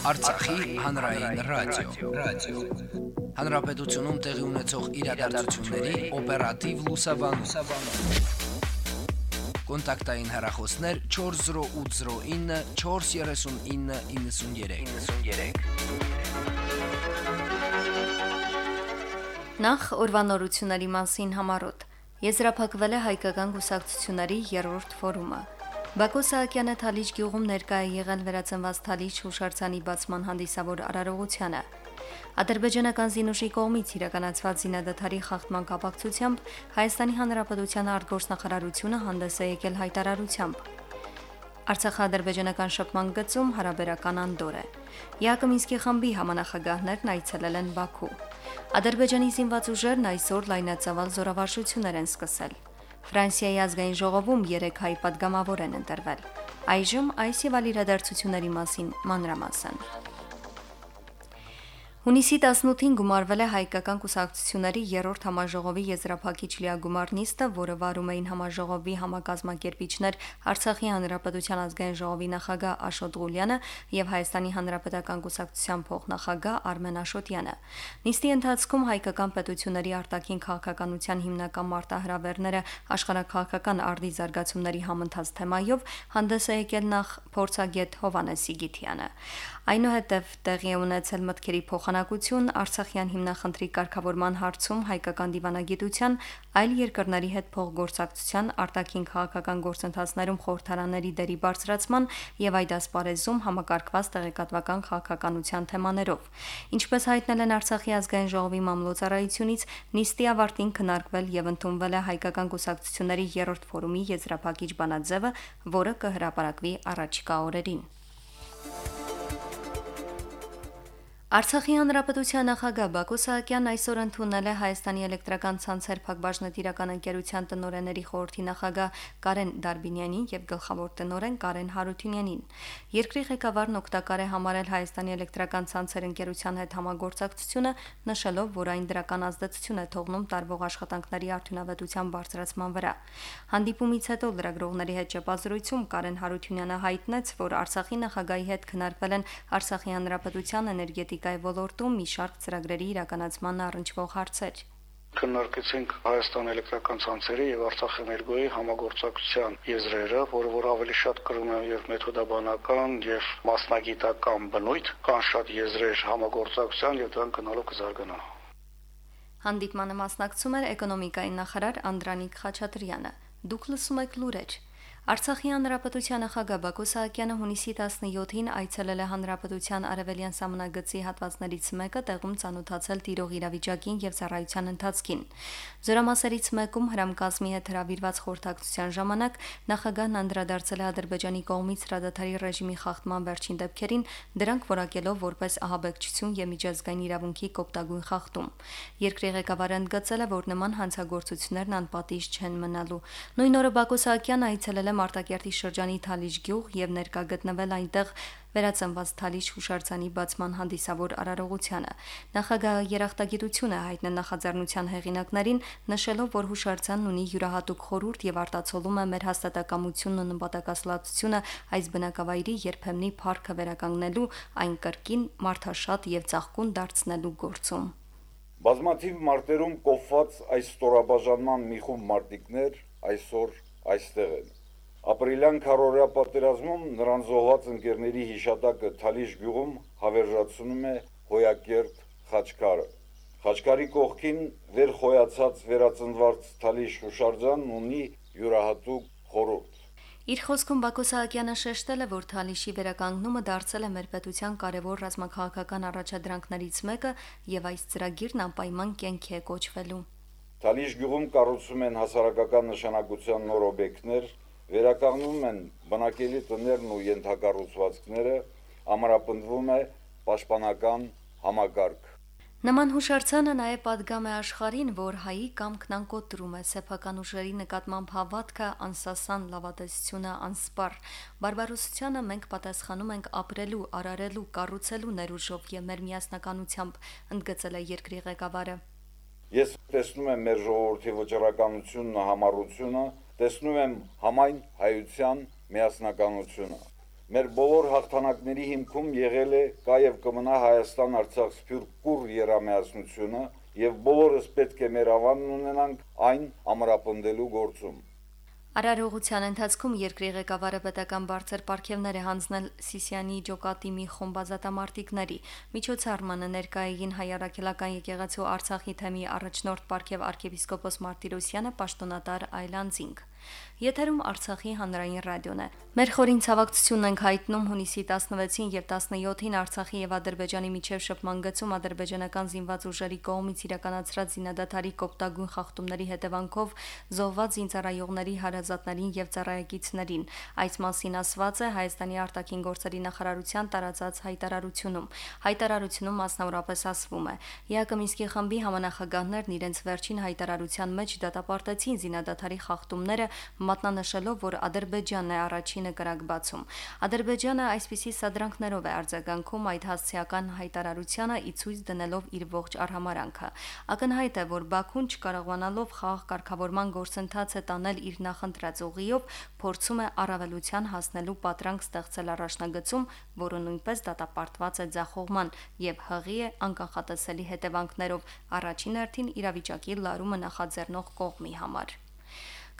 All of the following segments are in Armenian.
Արցախի հանրային ռադիո, ռադիո։ Հանրապետությունում տեղի ունեցող իրադարձությունների օպերատիվ լուսաբանում։ Կոնտակտային հեռախոսներ 40809 43993։ 93։ Նախ ուրվանորությունների մասին համարոտ։ Եզրափակվել է հայկական գուսակցությունների երրորդ ֆորումը։ Բակո Սահակյանը Թալիչ գյուղում ներկա է եղել վերածնված Թալիչ հուշարձանի բացման հանդիսավոր արարողությանը։ Ադրբեջանական զինուշի կողմից իրականացված զինադադարի խախտման կապակցությամբ Հայաստանի Հանրապետության արտգործնախարարությունը հանդես է եկել հայտարարությամբ։ Արցախա-ադրբեջանական շփման գծում հարաբերական անդոր է։ Յակոմինսկի խմբի համանախագահներն այցելել են Բաքու։ Ադրբեջանի զինված ուժերն այսօր լայնածավալ զորավարժություններ են սկսել։ Ֆրանսիայի ազգային ժողովում 3 հայ падգամավոր են ընտրվել։ Այժմ այս եւ այլ իրադարձությունների մասին մանրամասն։ մասին, Հունիսի 18-ին գումարվել է հայկական կուսակցությունների երրորդ համաժողովի եզրափակիչ լիագումար նիստը, որը վարում էին համաժողովի համակազմակերպիչներ Արցախի հանրապետության ազգային ժողովի նախագահ Աշոտ Ղուլյանը եւ Հայաստանի հանրապետական կուսակցության փոխնախագահ Արմեն Աշոտյանը։ Նիստի ընթացքում հայկական պետությունների արտաքին քաղաքականության հիմնական մարտահրավերները աշխարհակաղակական արդի զարգացումների համընթաց թեմայով հանդես է եկել նախ փորձագետ Հովանես Սիգիթյանը։ Այնուհետև տեղի է ունեցել մտքերի փոխանակություն Արցախյան հիմնախնդրի կարգավորման հարցում հայկական դիվանագիտության, այլ երկրների հետ փոխգործակցության, արտաքին քաղաքական գործընթացներում խորհրդարանների դերի բարձրացման եւ այդ ասպարեզում համակարգված տեղեկատվական քաղաքականության թեմաներով։ Ինչպես հայտնել են Արցախի ազգային ժողովի մամլոյցարայությունից, նիստի ավարտին քննարկվել եւ ընդունվել է հայկական կուսակցությունների երրորդ ֆորումի եզրափակիչ բանաձևը, որը կհրապարակվի առաջիկա օրերին։ Արցախի հանրապետության նախագահ Բակո Սահակյանն այսօր ընդունել է Հայաստանի էլեկտրական ցանցեր Փակbaşնետիրական ընկերության տնօրենների խորհրդի նախագահ Կարեն Դարբինյանին եւ գլխավոր տնօրեն Կարեն Հարությունյանին։ Երկրի ղեկավարն օգտակար է համարել Հայաստանի էլեկտրական ցանցեր ընկերության հետ համագործակցությունը, նշելով, որ այն դրական ազդեցություն է թողնում տարվող աշխատանքների արդյունավետության բարձրացման վրա։ Հանդիպումից հետո լրագրողների հետ ճեպազրույցում Կարեն Հարությունյանը հայտնեց, որ Արցախի նախագահի հետ քննարկվել են Արցախի հանրապետության էներգետիկ էներգետիկայի ոլորտում մի շարք ծրագրերի իրականացման առնչվող հարցեր քննարկեցինք Հայաստան էլեկտրական ցանցերի եւ Արցախ էներգոյի համագործակցության եզրերը, որը որ ավելի շատ կրում է եւ մեթոդաբանական եւ մասնագիտական բնույթ, կան շատ եզրեր համագործակցության եւ դրանք գնալով կզարգանա։ Հանդիպմանը մասնակցում էր էկոնոմիկայի նախարար Անդրանիկ Խաչատրյանը։ Դուք լսում եք լուրեր։ Արցախի հանրապետության նախագահ Բակո Սահակյանը հունիսի 17-ին այցելել է հանրապետության արևելյան սամնագծի հատվածներից մեկը տեղում ցանոթացել տիրող իրավիճակին եւ ծառայության ընթացքին։ Զորամասերից մեկում հրամկազմի հետ հրավիրված խորհրդակցության ժամանակ նախագահն անդրադարձել է Ադրբեջանի կողմից հրադադարի ռեժիմի խախտման վերջին դեպքերին, դրանք որակելով որպես ահաբեկչություն եւ միջազգային իրավունքի կոպտագույն խախտում։ Երկրի ղեկավարը ընդգծել է, որ նման հանցագործություններն անպատիժ չեն մնալու։ Նույն օրը Բակո Սահակյանը այցելել է Մարտակերտի շրջանի Թալիշ գյուղ եւ ներկա գտնվել այնտեղ վերածնված Թալիշ հուշարձանի բացման հանդիսավոր արարողությանը։ Նախագահը երախտագիտություն է հայտնել նախաձեռնության հեղինակներին, նշելով, որ հուշարձանն ունի յուրահատուկ խորուրդ եւ արտացոլում է մեր հաստատակամությունն ու նպատակասլացությունը այս բնակավայրի երբեմնի փառքը վերականգնելու, այն կրկին մարդաշատ եւ ծաղկուն դարձնելու գործում։ Բազմաթիվ մարտերում կոփված այս ստորաբաժանման մի խումբ մարտիկներ այսօր այստեղ են։ Ապրիլյան քարորյա պատերազմում նրան զոհված ընկերների հիշատակը Թալիշ գյուղում հավերժացնում է Հոյակերտ Խաչկարը։ Խաչկարի կողքին վեր խոյացած վերածնված Թալիշ հուշարձանն ունի յուրահատուկ խորհուրդ։ Իր խոսքում Բակո Սահակյանը շեշտել է, որ Թալիշի վերականգնումը դարձել է մեր պետության կարևոր ռազմաքաղաքական առաջադրանքներից մեկը եւ այս ծրագիրն անպայման կենքի է կոչվելու։ Թալիշ գյուղում կառուցում են հասարակական նշանակության նոր օբյեկտներ, վերականգնում են բնակելի տներն ու ենթակառուցվածքները, ամրապնդվում է պաշտպանական համագարք։ Նման հուշարձանը նաև падգամ է աշխարհին, որ հայի կամքն անկոտրում է. Սեփական ուժերի նկատմամբ հավատքը, անսասան լավատեսությունը անսպար։ Բարբարոսությանը մենք պատասխանում ենք ապրելու, արարելու, կառուցելու ներուժով եւ մեր միասնականությամբ, ընդգծել է երկրի ղեկավարը։ Ես տեսնում եմ մեր ժողովրդի վճռականությունն ու համառությունը, տեսնում եմ համայն հայության միասնականությունը։ Մեր բոլոր հաղթանակների հիմքում եղել է կա եւ կմնա Հայաստան-Արցախ սփյուռք կուր երամիասնությունը եւ բոլորս պետք է մեր ավանն ունենանք այն ամրապնդելու գործում։ Արարողության ընթացքում երկրի ղեկավարը պետական բարձր պարգևներ է հանձնել Սիսիանի ջոկատի մի խումբ ազատամարտիկների։ Միջոցառմանը ներկայային հայ առաքելական եկեղեցու Արցախի թեմի առաջնորդ պարգև arczepiskopos Մարտիրոսյանը պաշտոնատար Այլանդզինգ։ Եթերում Արցախի հանրային ռադիոն է։ Մեր խորին ցավակցությունն ենք հայտնում հունիսի 16-ին եւ 17-ին Արցախի եւ Ադրբեջանի միջև շփման գծում ադրբեջանական զինված ուժերի կողմից իրականացրած զինադատարի կոպտագույն խախտումների հետևանքով զոհված զինծառայողների հարազատներին եւ ծառայեկիցներին։ Այս մասին ասված է Հայաստանի արտաքին գործերի նախարարության տարածած հայտարարությունում։ Հայտարարությունում մասնավորապես ասվում է. ԵԱԿ Մինսկի խմբի համանախագահներն իրենց վերջին հայտարարության մեջ դատապարտեցին զինադատարի խախտումները մատնանշելով, որ Ադրբեջանն է առաջինը կրակ բացում։ Ադրբեջանը այսպիսի սադրանքներով է արձագանքում այդ հասցեական հայտարարությանը ի ցույց դնելով իր ողջ արհամարանքը։ Ակնհայտ է, որ Բաքուն չկարողանալով խաղ կարգավորման գործընթաց է տանել իր նախընտրած ուղիով, փորձում է առավելության հասնելու պատրանք ստեղծել առաջնագծում, որը նույնպես դատապարտված է ձախողման եւ հղի է անկախատեսելի հետևանքներով առաջին հերթին իրավիճակի լարումը նախաձեռնող կողմի համար։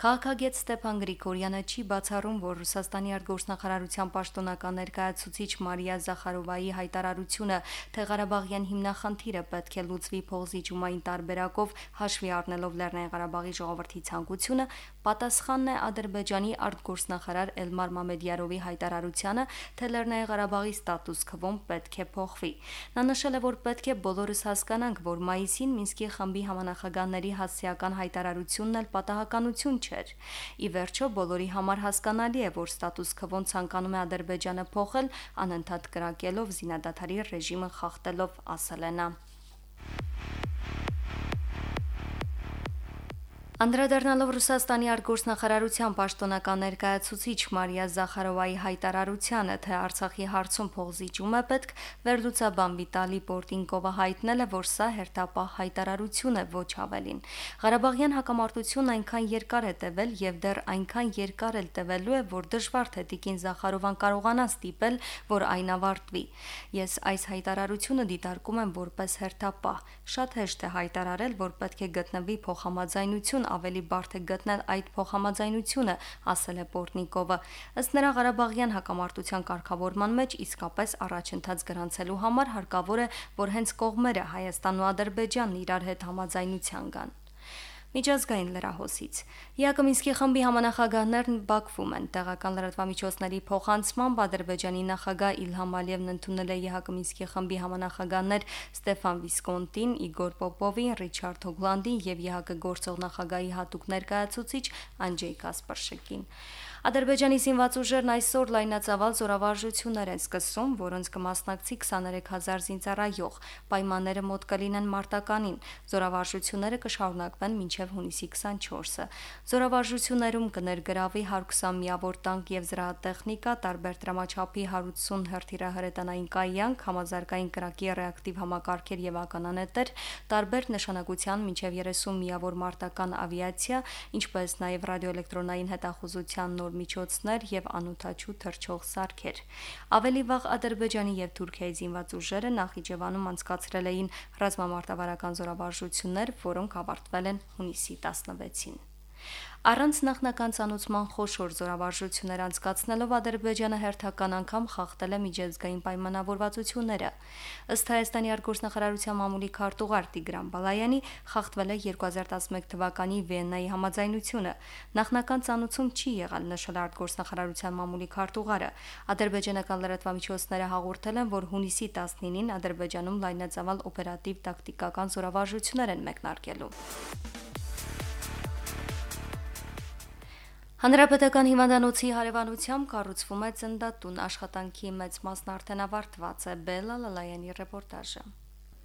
Քաղաքագետ Ստեփան Գրիգորյանը չի բացառում, որ Ռուսաստանի արտգործնախարարության պաշտոնական ներկայացուցիչ Մարիա Զախարովայի հայտարարությունը թե Ղարաբաղյան հիմնախնդիրը պետք է լուծվի փողզիջումային տարբերակով հաշվի առնելով Լեռնային Ղարաբաղի ժողովրդի ցանկությունը, պատասխանն է Ադրբեջանի արտգործնախարար Էլմար Մամեդյարովի հայտարարությանը, թե Լեռնային Ղարաբաղի ստատուս քվոն պետք է փոխվի։ Նա նշել է, որ պետք է բոլորս հասկանանք, որ մայիսին Մինսկի խմբի համանախագահների հասցեական հայտարարությունն էլ պատահականություն չէր։ Ի վերջո բոլորի համար հասկանալի է, որ ստատուս քվոն ցանկանում է Ադրբեջանը փոխել, անընդհատ կրակելով զինադատարի ռեժիմը խախտելով, ասել է նա. Անդրադառնալով Ռուսաստանի արտգործնախարարության պաշտոնական ներկայացուցիչ Մարիա Զախարովայի հայտարարությանը, թե Արցախի հարցում փողզիջում է պետք, վերլուծաբան Վիտալի Պորտինկովը հայտնել է, որ սա հերթապահ հայտարարություն է ոչ ավելին։ Ղարաբաղյան հակամարտությունն այնքան երկար է տևել եւ դեռ այնքան երկար էլ տևելու է, որ դժվար թե Տիկին Զախարովան կարողանա ստիպել, որ այն ավարտվի։ Ես այս հայտարարությունը դիտարկում եմ որպես հերթապահ։ Շատ հեշտ է հայտարարել, որ պետք է գտնվի փոխհամաձայնություն ավելի բարդ է գտնել այդ փոխհամաձայնությունը, ասել է Պորտնիկովը։ Ըստ նրա Ղարաբաղյան հակամարտության կարգավորման մեջ իսկապես առաջընթաց գրանցելու համար հարկավոր է, որ հենց կողմերը Հայաստանն ու Ադրբեջանն իրար հետ համաձայնության գան միջազգային լրահոսից։ Յակոմինսկի խմբի համանախագահներն Բաքվում են։ Տեղական լրատվամիջոցների փոխանցմամբ Ադրբեջանի նախագահ Իլհամ Ալիևն ընդունել է Յակոմինսկի խմբի համանախագահներ Ստեփան Վիսկոնտին, Իգոր Պոպովին, Ռիչարդ Հոգլանդին եւ ԵՀԿ գործող նախագահի հատուկ ներկայացուցիչ Անջեյ Կասպարշեկին։ Ադրբեջանի զինված ուժերն այսօր լայնածավալ զորավարժություններ են սկսում, որոնց կմասնակցի 23000 զինծառայող։ Պայմանները մոտ կլինեն մարտականին։ Զորավարժությունները կշարունակվեն մինչև հունիսի 24-ը։ Զորավարժություններում կներգրավի 120 միավոր տանկ եւ զրահատեխնիկա, տարբեր դրամաչափի 180 հրթիռահրետանային կայանք, համազարգային կրակի ռեակտիվ համակարգեր եւ ականանետեր, տարբեր նշանակության մինչև 30 միավոր մարտական ավիացիա, ինչպես նաեւ ռադիոէլեկտրոնային հետախուզության նոր նոր միջոցներ եւ անօթաչու թրջող սարքեր։ Ավելի վաղ Ադրբեջանի եւ Թուրքիայի զինված ուժերը Նախիջևանում անցկացրել էին ռազմամարտավարական զորավարժություններ, որոնք ավարտվել են հունիսի 16-ին։ Առանց նախնական ցանուցման խոշոր զորավարժություններ անցկացնելով Ադրբեջանը հերթական անգամ խախտել է միջազգային պայմանավորվածությունները։ Ըստ Հայաստանի արտգործնախարարության մամուլի քարտուղար Տիգրան Բալայանի խախտվել է 2011 թվականի Վիեննայի համաձայնությունը։ Նախնական ցանուցում չի եղալ նշել արտգործնախարարության մամուլի քարտուղարը։ Ադրբեջանական լրատվամիջոցները հաղորդել են, որ հունիսի 19-ին Ադրբեջանում լայնածավալ օպերատիվ տակտիկական զորավարժություններ են մեկնարկելու։ Հանրապետական հիվանդանոցի հարևանությամբ կառուցվում է ծնդատուն աշխատանքի մեծ մասն արդեն ավարտված է. Բելա Լալայանի ռեպորտաժը։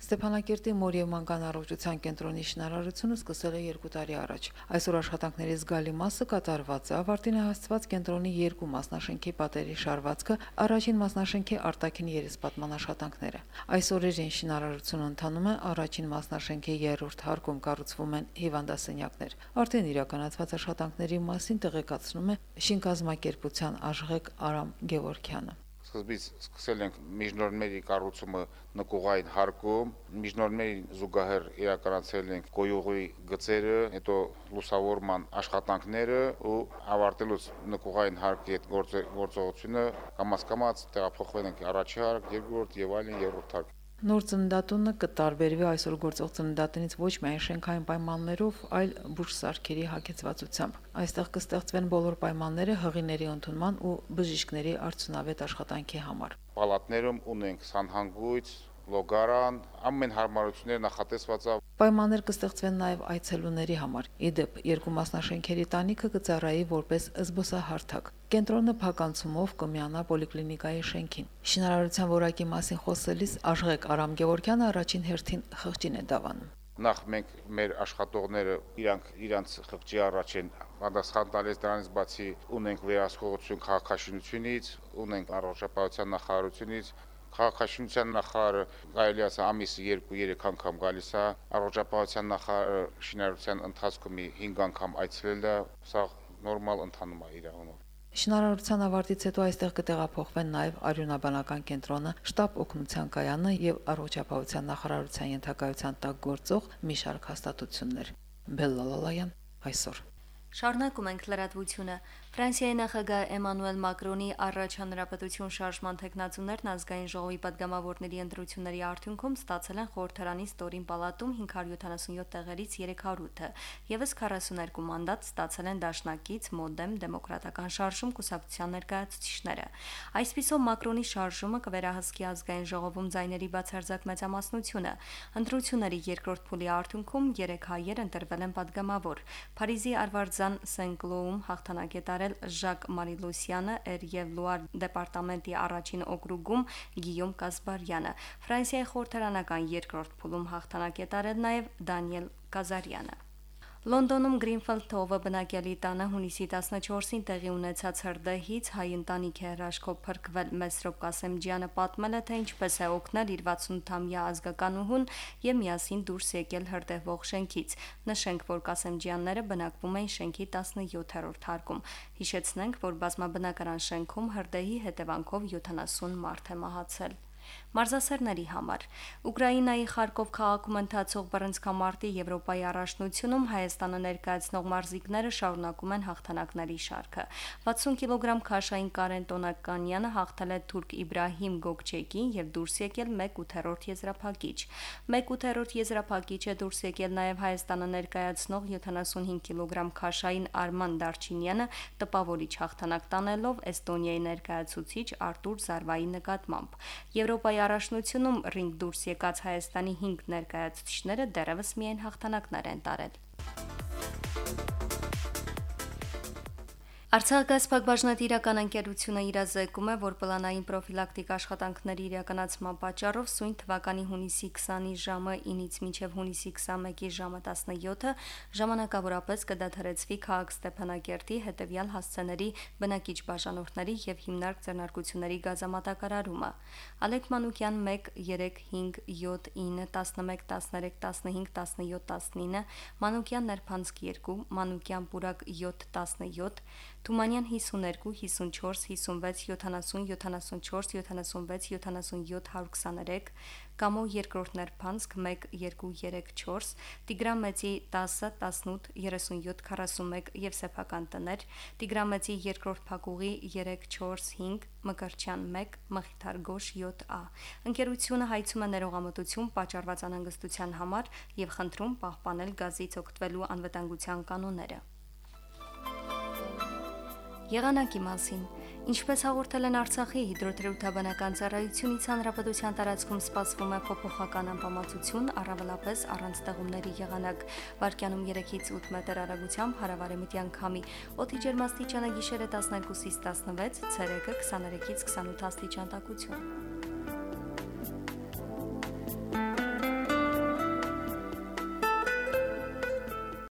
Ստեփանակերտի մոր եւ մանկան առողջության կենտրոնի շինարարությունը սկսել է 2 տարի առաջ։ Այսօր աշխատանքների զգալի մասը կատարված է։ Ավարտին է հասցված կենտրոնի երկու մասնաշենքի պատերի շարվածքը, առաջին մասնաշենքի արտաքին երեսպատման աշխատանքները։ Այս օրերին շինարարությունը ընթանում է, առաջին մասնաշենքի երրորդ հարկում կառուցվում են հիվանդասենյակներ։ Արդեն իրականացված աշխատանքների մասին տեղեկացնում է շինկազմակերպության աշխեք Արամ Գևորքյանը սկզբից սկսել ենք միջնորմերի կառուցումը նկուղային հարկում, միջնորմերի զուգահեռ իրականացրել ենք գոյուղի գծերը, հետո լուսավորման աշխատանքները ու ավարտելուց նկուղային հարկի հետ գործողությունը կամաց-կամաց տեղափոխվել ենք առաջի հարկ, երկրորդ եւ այլն երրորդ հարկ։ Նոր ծննդատունը կտարբերվի այսօր գործող ծննդատանից ոչ միայն շենքային պայմաններով, այլ բուժսարքերի հագեցվածությամբ։ Այստեղ կստեղծվեն բոլոր պայմանները հղիների ընդունման ու բժիշկների արդյունավետ աշխատանքի համար։ Պալատներում ունենք սանհանգույց, լոգարան, ամեն հարմարությունները նախատեսված է։ Պայմաններ կստեղծվեն նաև այցելուների համար։ Իդեպ երկու մասնաշենքերի տանիքը կծառայի որպես զբոսահարթակ։ Կենտրոնը փականցումով կմիանա պոլիկլինիկայի շենքին։ Շինարարության որակի մասին խոսելիս Աշխեք Արամ Գևորքյանը առաջին հերթին խղճին է դավանում նախ մենք մեր աշխատողները իրանք իրանց խղճի առաջ են պատասխան տալիս դրանից բացի ունենք վերահսկողություն քաղաքաշինությունից, ունենք առողջապահության նախարարությունից, Քաղաքաշինության նախարարը կարելի ասա ամիսը 2-3 անգամ գալիս է, առողջապահության նախարարը շինարարության ընթացքում 5 անգամ այցելել է, սա նորմալ ընթանում է իր անունով։ Շինարարության ավարտից հետո այստեղ կտեղափոխվեն նաև արյունաբանական կենտրոնը, շտաբ օգնության կայանը եւ առողջապահության նախարարության ենթակայության տակ գործող մի շարք հաստատություններ։ Բելլալալայան այսօր Շարունակում ենք լրատվությունը։ Ֆրանսիայի նախագահ Էմանուել Մակրոնի առաջ հանրապետություն շարժման տեխնացուներն ազգային ժողովի падգամավորների ընտրությունների արդյունքում ստացել են խորհրդարանի ստորին պալատում 577 տեղերից 300-ը, եւս 42 մանդատ ստացել են Դաշնակից, Մոդեմ, Դեմոկրատական շարժում կուսակցության ներկայացուցիչները։ Այսպիսով Մակրոնի շարժումը կվերահսկի ազգային ժողովում ձայների բացարձակ մեծամասնությունը։ Ընտրությունների երկրորդ փուլի արդյունքում 3 հայեր ընտրվել են падգամավոր։ Փարիզի Արվարձ Լուզան Սենկլոում հաղթանակ է տարել Ժակ Մարիլոսյանը, էր եւ Լուար դեպարտամենտի առաջին օկրուգում Գիյոմ Կասբարյանը։ Ֆրանսիայի խորհրդարանական երկրորդ փուլում հաղթանակ է տարել նաեւ Դանիել Կազարյանը։ Լոնդոնում Գրինֆելդ Թովը բնակյալի տանը հունիսի 14-ին տեղի ունեցած հրդեհից հայ ընտանիք է հրաշքով փրկվել Մեսրոպ Կասեմջյանը պատմել է թե ինչպես է օգնել իր 68-ամյա ազգականուհուն եւ միասին դուրս եկել հրդեհվող շենքից։ Նշենք, որ Կասեմջյանները բնակվում են շենքի 17-րդ հարկում։ Հիշեցնենք, որ բազմաբնակարան շենքում հրդեհի հետևանքով 70 մարդ է մահացել մարզասերների համար։ Ուկրաինայի Խարկով քաղաքում ընթացող բռնցքամարտի Եվրոպայի առաջնությունում Հայաստանը ներկայացնող մարզիկները շարունակում են հաղթանակների շարքը։ 60 կիլոգրամ քաշային Կարեն Տոնականյանը հաղթել է թուրք Իբրահիմ Գոկչեկին եւ դուրս եկել 1/8 եզրափակիչ։ 1/8 եզրափակիչը դուրս եկել նաեւ Հայաստանը ներկայացնող 75 կիլոգրամ քաշային Արման Դարչինյանը տպավորիչ հաղթանակ տանելով Էստոնիայի ներկայացուցիչ Արտուր Զարվայի նկատմամբ։ Եվրոպայի առաջնությունում ռինգ դուրս եկած Հայաստանի 5 ներկայացուցիչները դեռևս միայն հաղթանակներ են տարել։ Արցախգազ փակbaşնատիրական ընկերությունը իրազեկում է, որ պլանային պրոֆիլակտիկ աշխատանքների իրականացման պատճառով սույն թվականի հունիսի 20-ի ժամը 9-ից մինչև հունիսի 21-ի ժամը 17-ը ժամանակավորապես կդադարեցվի քաղաք Ստեփանակերտի հետևյալ հասցեների բնակիչ բաժանորդների եւ հիմնարկ ձեռնարկությունների գազամատակարարումը։ Ալեք Մանուկյան 1 3 5 7 9 11 13 15 17 19 Մանուկյան Ներփանցք 2 Մանուկյան Պուրակ 7 17 Թումանյան 52, 54, 56, 70, 74, 76, 77, 123, Կամո երկրորդ ներփանցք 1, 2, 3, 4, Տիգրամեցի 10, 18, 37, 41 եւ սեփական տներ, Տիգրամեցի երկրորդ փակուղի 3, 4, 5, Մկրչյան 1, Մխիթար Գոշ 7A։ Ընկերությունը հայցում է ներողամտություն պատճառված անհանգստության համար եւ խնդրում պահպանել գազից օգտվելու անվտանգության կանոնները։ Եղանակի մասին. Ինչպես հաղորդել են Արցախի հիդրոթերապևտաբանական ծառայությունից, հանրապետության տարածքում սպասվում է փոփոխական անբավարարություն, առավելապես առանց ձեղումների եղանակ։ Վարկյանում 3-ից 8 մետր արագությամբ հարավարեմտյան քամի։ Օդի ջերմաստիճանը գիշերը 12-ից 16, ցերեկը 23-ից 28 աստիճան տաքություն։